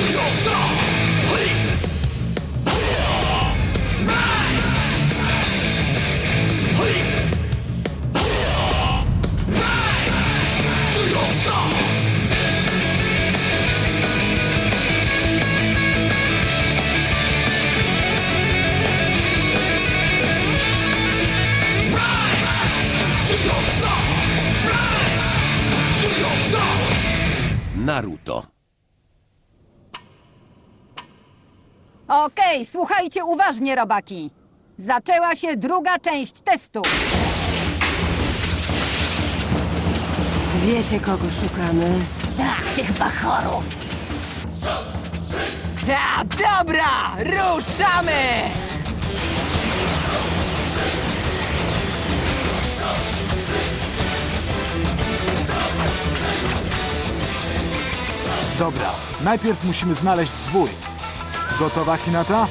Naruto. Okej, słuchajcie uważnie, robaki. Zaczęła się druga część testu. Wiecie, kogo szukamy? Tak, tych bachorów. Ta, dobra, ruszamy! Dobra, najpierw musimy znaleźć zwój. Gotowa, Hinata?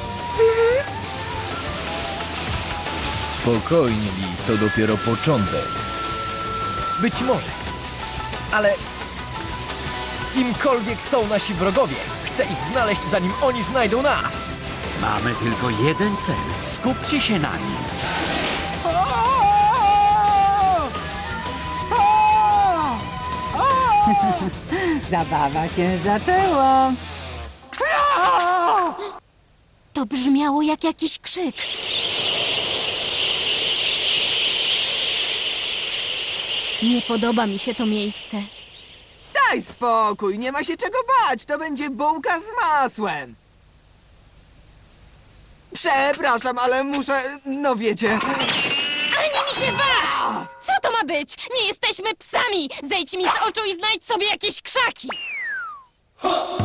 Spokojnie, Lee, to dopiero początek. Być może. Ale kimkolwiek są nasi wrogowie, chcę ich znaleźć, zanim oni znajdą nas. Mamy tylko jeden cel. Skupcie się na nim. Zabawa się zaczęła. To brzmiało jak jakiś krzyk. Nie podoba mi się to miejsce. Daj spokój, nie ma się czego bać, to będzie bułka z masłem. Przepraszam, ale muszę, no wiecie... Ani mi się waż! Co to ma być? Nie jesteśmy psami! Zejdź mi z oczu i znajdź sobie jakieś krzaki!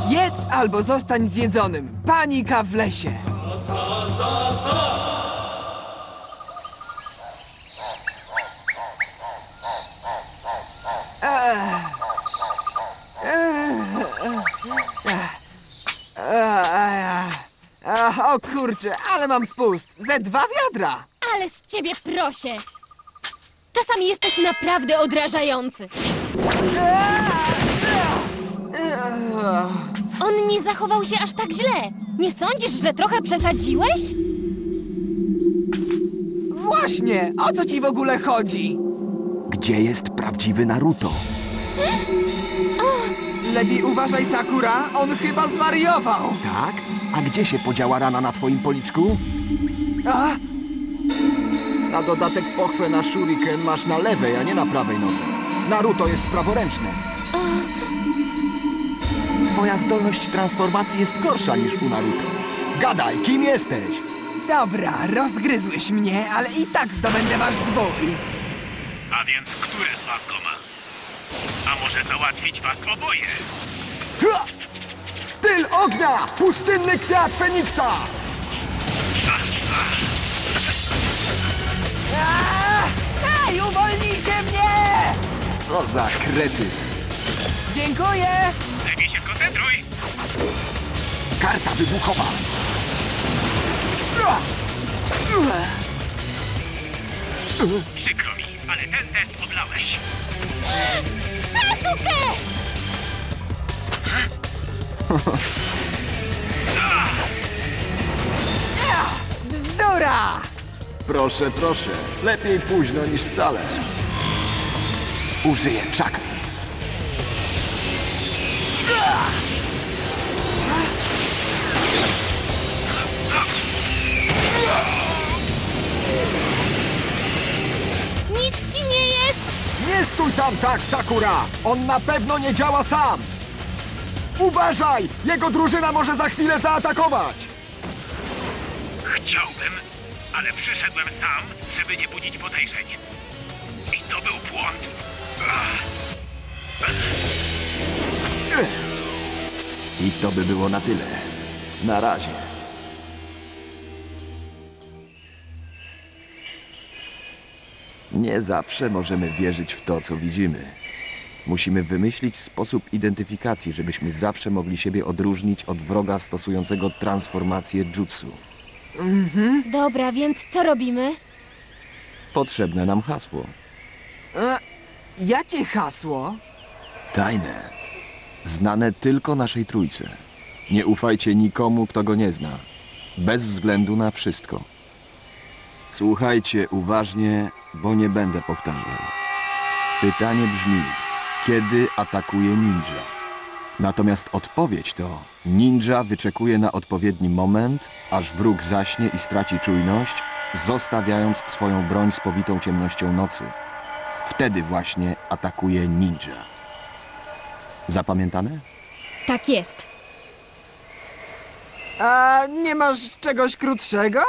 Jedz albo zostań zjedzonym. Panika w lesie. Ach, o kurczę, ale mam spust. Ze dwa wiadra. Ale z ciebie proszę! Czasami jesteś naprawdę odrażający. On nie zachował się aż tak źle. Nie sądzisz, że trochę przesadziłeś? Właśnie, o co ci w ogóle chodzi? Gdzie jest prawdziwy Naruto? Lepiej uważaj, Sakura, on chyba zwariował. Tak? A gdzie się podziała rana na twoim policzku? A? Na dodatek pochwę na shuriken masz na lewej, a nie na prawej nodze. Naruto jest praworęczny. Twoja zdolność transformacji jest gorsza niż u Naruto. Gadaj, kim jesteś? Dobra, rozgryzłeś mnie, ale i tak zdobędę wasz zwój. A więc który z was go ma? A może załatwić was oboje? Ha! Styl ognia! Pustynny kwiat Feniksa! Aaa! Ej, uwolnijcie mnie! Co za krety. Dziękuję! Skoncentruj! Karta wybuchowa. Przykro mi, ale ten test odlałeś. Sasuke! Bzdura! Proszę, proszę. Lepiej późno niż wcale. Użyję czakry. Nic ci nie jest! Nie stój tam tak, Sakura! On na pewno nie działa sam! Uważaj! Jego drużyna może za chwilę zaatakować! Chciałbym, ale przyszedłem sam, żeby nie budzić podejrzeń. I to był błąd. Ach, I to by było na tyle. Na razie. Nie zawsze możemy wierzyć w to, co widzimy. Musimy wymyślić sposób identyfikacji, żebyśmy zawsze mogli siebie odróżnić od wroga stosującego transformację jutsu. Dobra, więc co robimy? Potrzebne nam hasło. E, jakie hasło? Tajne. Znane tylko naszej trójce. Nie ufajcie nikomu, kto go nie zna. Bez względu na wszystko. Słuchajcie uważnie, bo nie będę powtarzał. Pytanie brzmi: kiedy atakuje ninja? Natomiast odpowiedź to: ninja wyczekuje na odpowiedni moment, aż wróg zaśnie i straci czujność, zostawiając swoją broń spowitą ciemnością nocy. Wtedy właśnie atakuje ninja. Zapamiętane? Tak jest. A nie masz czegoś krótszego?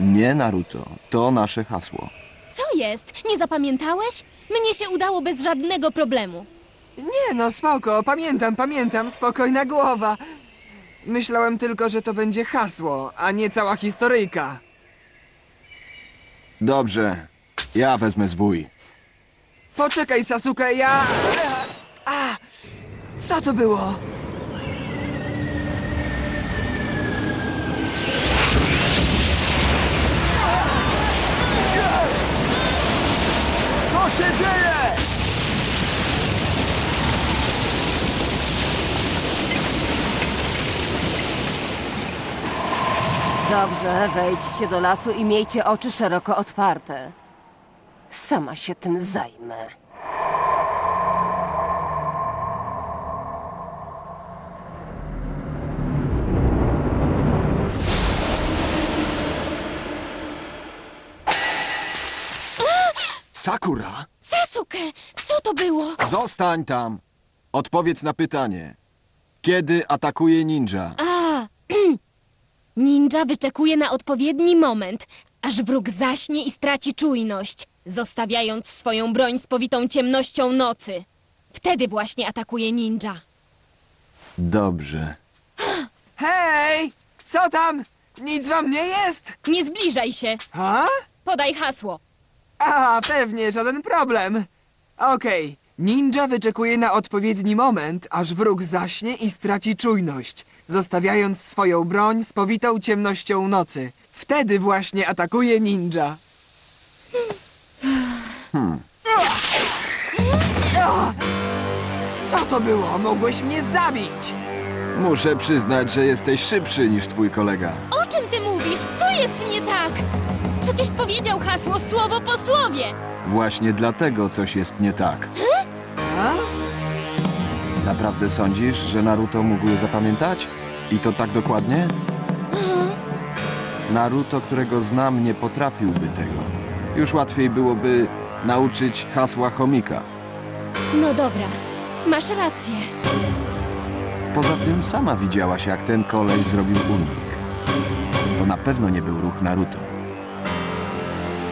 Nie, Naruto. To nasze hasło. Co jest? Nie zapamiętałeś? Mnie się udało bez żadnego problemu. Nie no, spoko, pamiętam, pamiętam, spokojna głowa. Myślałem tylko, że to będzie hasło, a nie cała historyjka. Dobrze. Ja wezmę zwój. Poczekaj, Sasuke, ja... Co to było? Co się dzieje? Dobrze, wejdźcie do lasu i miejcie oczy szeroko otwarte. Sama się tym zajmę. Sakura! Sasuke, co to było? Zostań tam! Odpowiedz na pytanie. Kiedy atakuje ninja? A, ninja wyczekuje na odpowiedni moment, aż wróg zaśnie i straci czujność, zostawiając swoją broń spowitą ciemnością nocy. Wtedy właśnie atakuje ninja. Dobrze. Hej! Co tam? Nic wam nie jest? Nie zbliżaj się. Ha? Podaj hasło. A, pewnie, żaden problem. Okej. Ninja wyczekuje na odpowiedni moment, aż wróg zaśnie i straci czujność, zostawiając swoją broń spowitą ciemnością nocy. Wtedy właśnie atakuje ninja. Hmm. Co to było? Mogłeś mnie zabić! Muszę przyznać, że jesteś szybszy niż twój kolega. O czym ty mówisz? Co jest nie tak? Przecież powiedział hasło słowo po słowie. Właśnie dlatego coś jest nie tak. Naprawdę sądzisz, że Naruto mógł je zapamiętać? I to tak dokładnie? Naruto, którego znam, nie potrafiłby tego. Już łatwiej byłoby nauczyć hasła chomika. No dobra, masz rację. Poza tym sama widziałaś, jak ten koleś zrobił unik. To na pewno nie był ruch Naruto.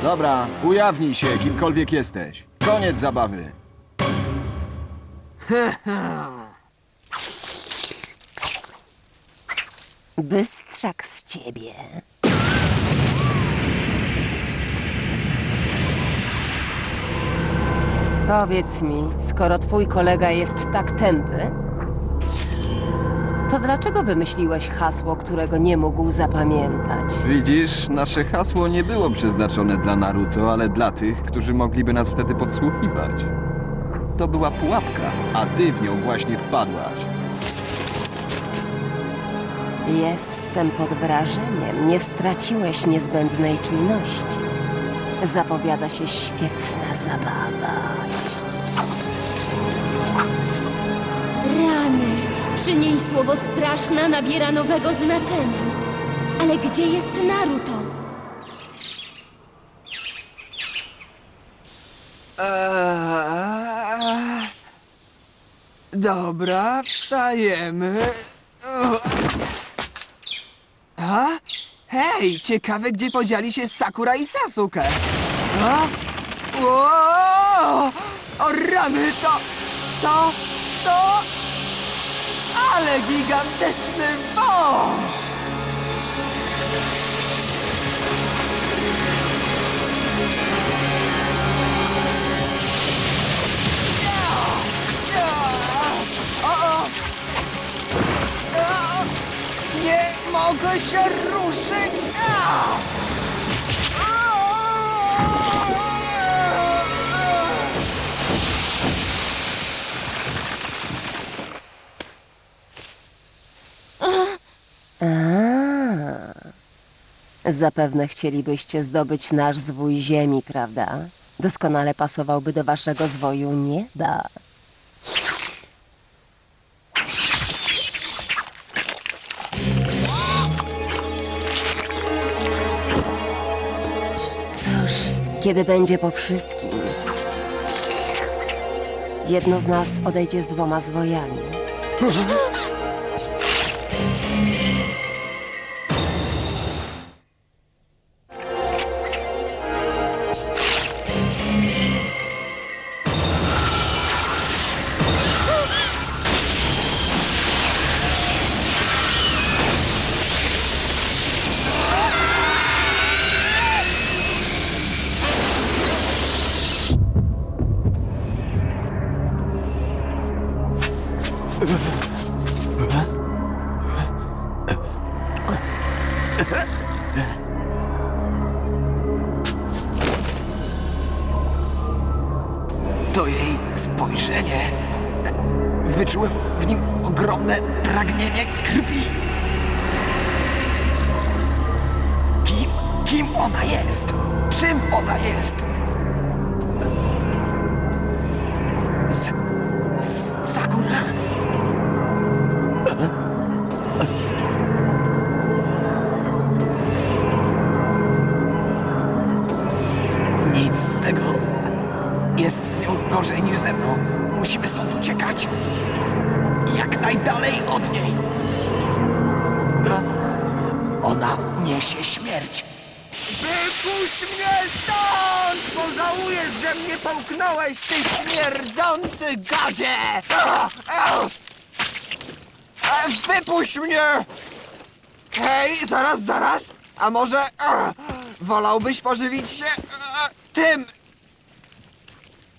Dobra, ujawnij się, kimkolwiek jesteś. Koniec zabawy. Bystrzak z ciebie. Powiedz mi, skoro twój kolega jest tak tępy, to dlaczego wymyśliłeś hasło, którego nie mógł zapamiętać? Widzisz, nasze hasło nie było przeznaczone dla Naruto, ale dla tych, którzy mogliby nas wtedy podsłuchiwać. To była pułapka, a ty w nią właśnie wpadłaś. Jestem pod wrażeniem. Nie straciłeś niezbędnej czujności. Zapowiada się świetna zabawa. Przy niej słowo straszna nabiera nowego znaczenia. Ale gdzie jest Naruto? Eee, Dobra, wstajemy. A? Hej, ciekawe, gdzie podzieli się Sakura i Sasuke. A? O rany, to... to... to... Ale gigantyczny wąż! Nie mogę się ruszyć! A! Zapewne chcielibyście zdobyć nasz zwój ziemi, prawda? Doskonale pasowałby do waszego zwoju nieba. Cóż, kiedy będzie po wszystkim, jedno z nas odejdzie z dwoma zwojami. Kim, ona jest? Czym ona jest? Połknąłeś, ty śmierdzący gadzie! Wypuść mnie! Hej, zaraz, zaraz! A może wolałbyś pożywić się tym?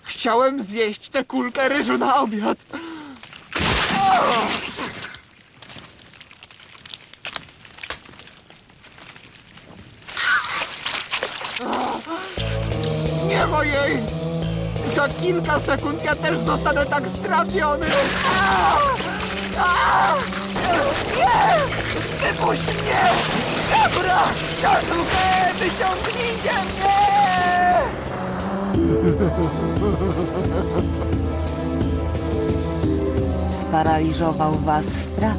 Chciałem zjeść tę kulkę ryżu na obiad. Nie mojej! Za kilka sekund ja też zostanę tak strawiony! A! A! Nie! Wypuść mnie! Dobra! Jazzuchę! Wyciągnijcie mnie! Sparaliżował was strach.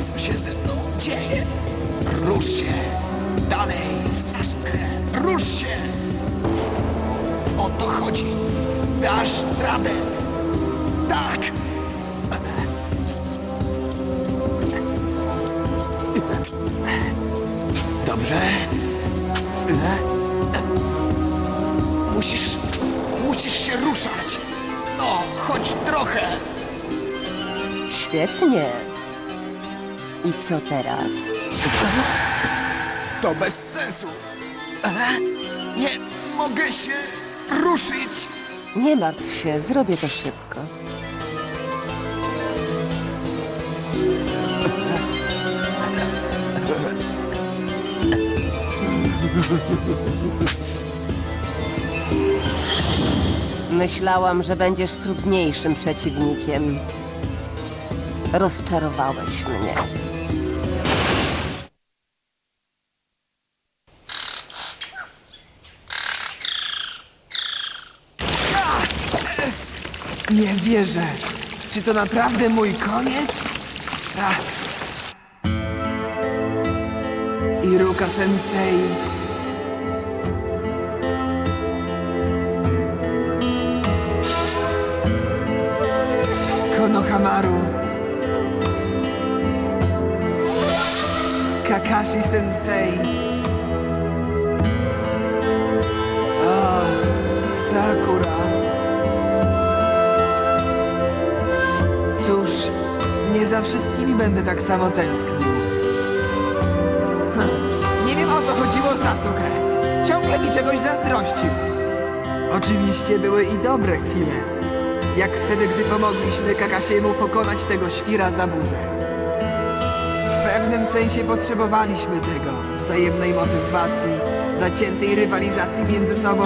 Co się ze mną dzieje? Rusz się! Dalej, Sasuke! Rusz się! O to chodzi! Dasz radę! Tak! Dobrze? Musisz... musisz się ruszać! No, chodź trochę! Świetnie. I co teraz? To bez sensu. E? Nie mogę się ruszyć. Nie martw się, zrobię to szybko. Myślałam, że będziesz trudniejszym przeciwnikiem. Rozczarowałeś mnie. Nie wierzę. Czy to naprawdę mój koniec? A. Iruka Sensei. Konohamaru. Kakashi Sensei. Wszystkimi będę tak samo tęsknił. Hm, Nie wiem o co chodziło Sasuke. Ciągle mi czegoś zazdrościł. Oczywiście były i dobre chwile. Jak wtedy, gdy pomogliśmy Kakashiemu pokonać tego świra za buzę. W pewnym sensie potrzebowaliśmy tego. Wzajemnej motywacji, zaciętej rywalizacji między sobą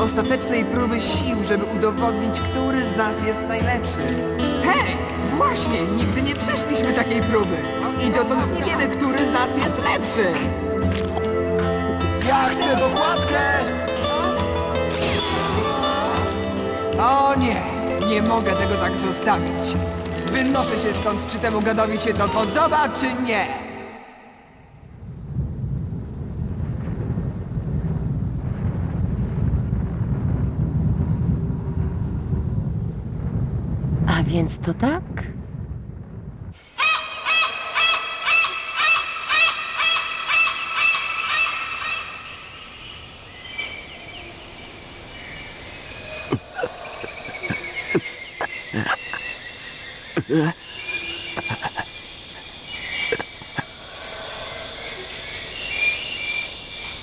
ostatecznej próby sił, żeby udowodnić, który z nas jest najlepszy. Hej, właśnie, nigdy nie przeszliśmy takiej próby. I dotąd nie wiemy, który z nas jest lepszy. Ja chcę dokładkę! O nie, nie mogę tego tak zostawić. Wynoszę się stąd, czy temu gadowi się to podoba, czy nie. Więc to tak?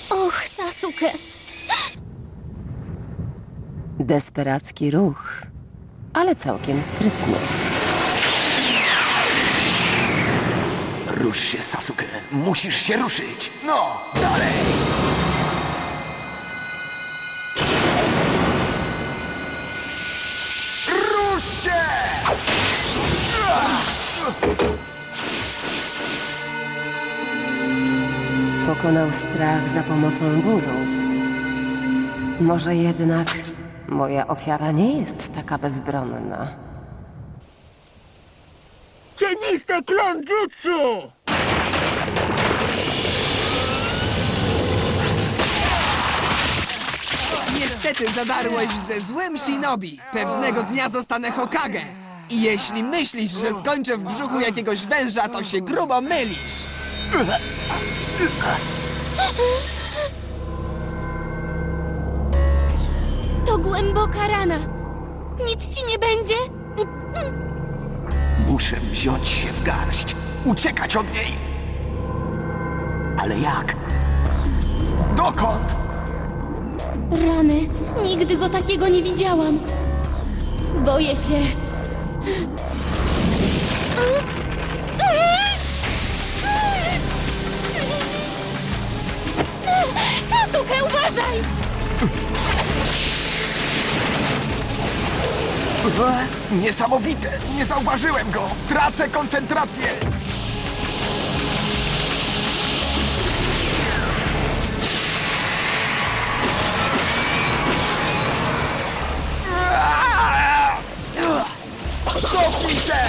Och, Sasuke. Desperacki ruch, ale całkiem sprytny. Rusz się, Sasuke. Musisz się ruszyć. No, dalej! Rusz się! Pokonał strach za pomocą bólu. Może jednak moja ofiara nie jest taka bezbronna. Cieniste klon jutsu! Niestety zadarłeś ze złym shinobi. Pewnego dnia zostanę Hokage. I jeśli myślisz, że skończę w brzuchu jakiegoś węża, to się grubo mylisz. To głęboka rana. Nic ci nie będzie? Muszę wziąć się w garść. Uciekać od niej. Ale jak? Dokąd? Rany. Nigdy go takiego nie widziałam. Boję się. Sasuke, uważaj! Niesamowite! Nie zauważyłem go! Tracę koncentrację! Cofnij się!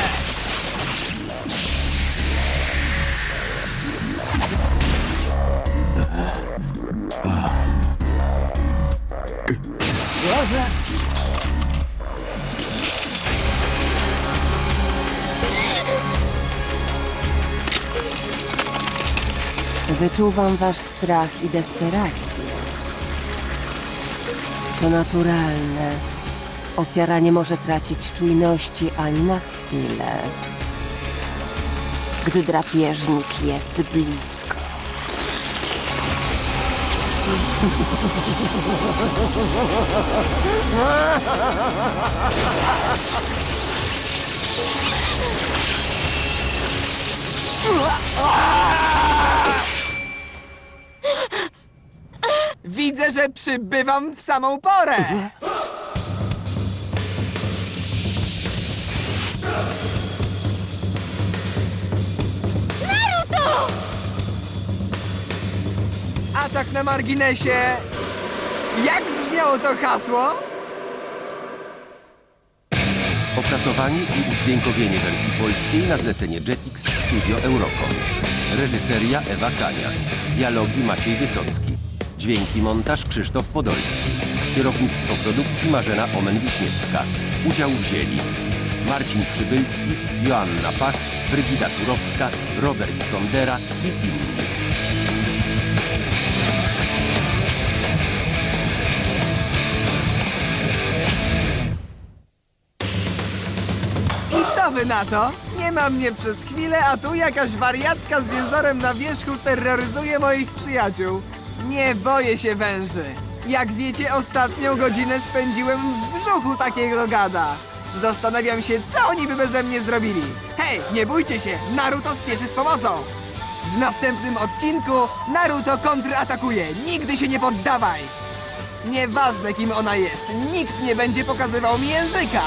Wyczuwam wasz strach i desperację. To naturalne. Ofiara nie może tracić czujności ani na chwilę, gdy drapieżnik jest blisko. Widzę, że przybywam w samą porę. Naruto! A tak na marginesie, jak brzmiało to hasło? Opracowanie i udźwiękowienie wersji polskiej na zlecenie Jetix Studio Eurocom. Reżyseria Ewa Kania. Dialogi Maciej Wysocki. Dźwięki montaż Krzysztof Podolski. Kierownictwo produkcji Marzena Omen-Wiśniewska. Udział wzięli Marcin Przybylski, Joanna Pach, Brygida Turowska, Robert Tondera i inni. I co wy na to? Nie ma mnie przez chwilę, a tu jakaś wariatka z jęzorem na wierzchu terroryzuje moich przyjaciół. Nie boję się węży. Jak wiecie, ostatnią godzinę spędziłem w brzuchu takiego gada. Zastanawiam się, co oni by beze mnie zrobili. Hej, nie bójcie się, Naruto spieszy z pomocą. W następnym odcinku Naruto kontratakuje. Nigdy się nie poddawaj. Nieważne kim ona jest, nikt nie będzie pokazywał mi języka!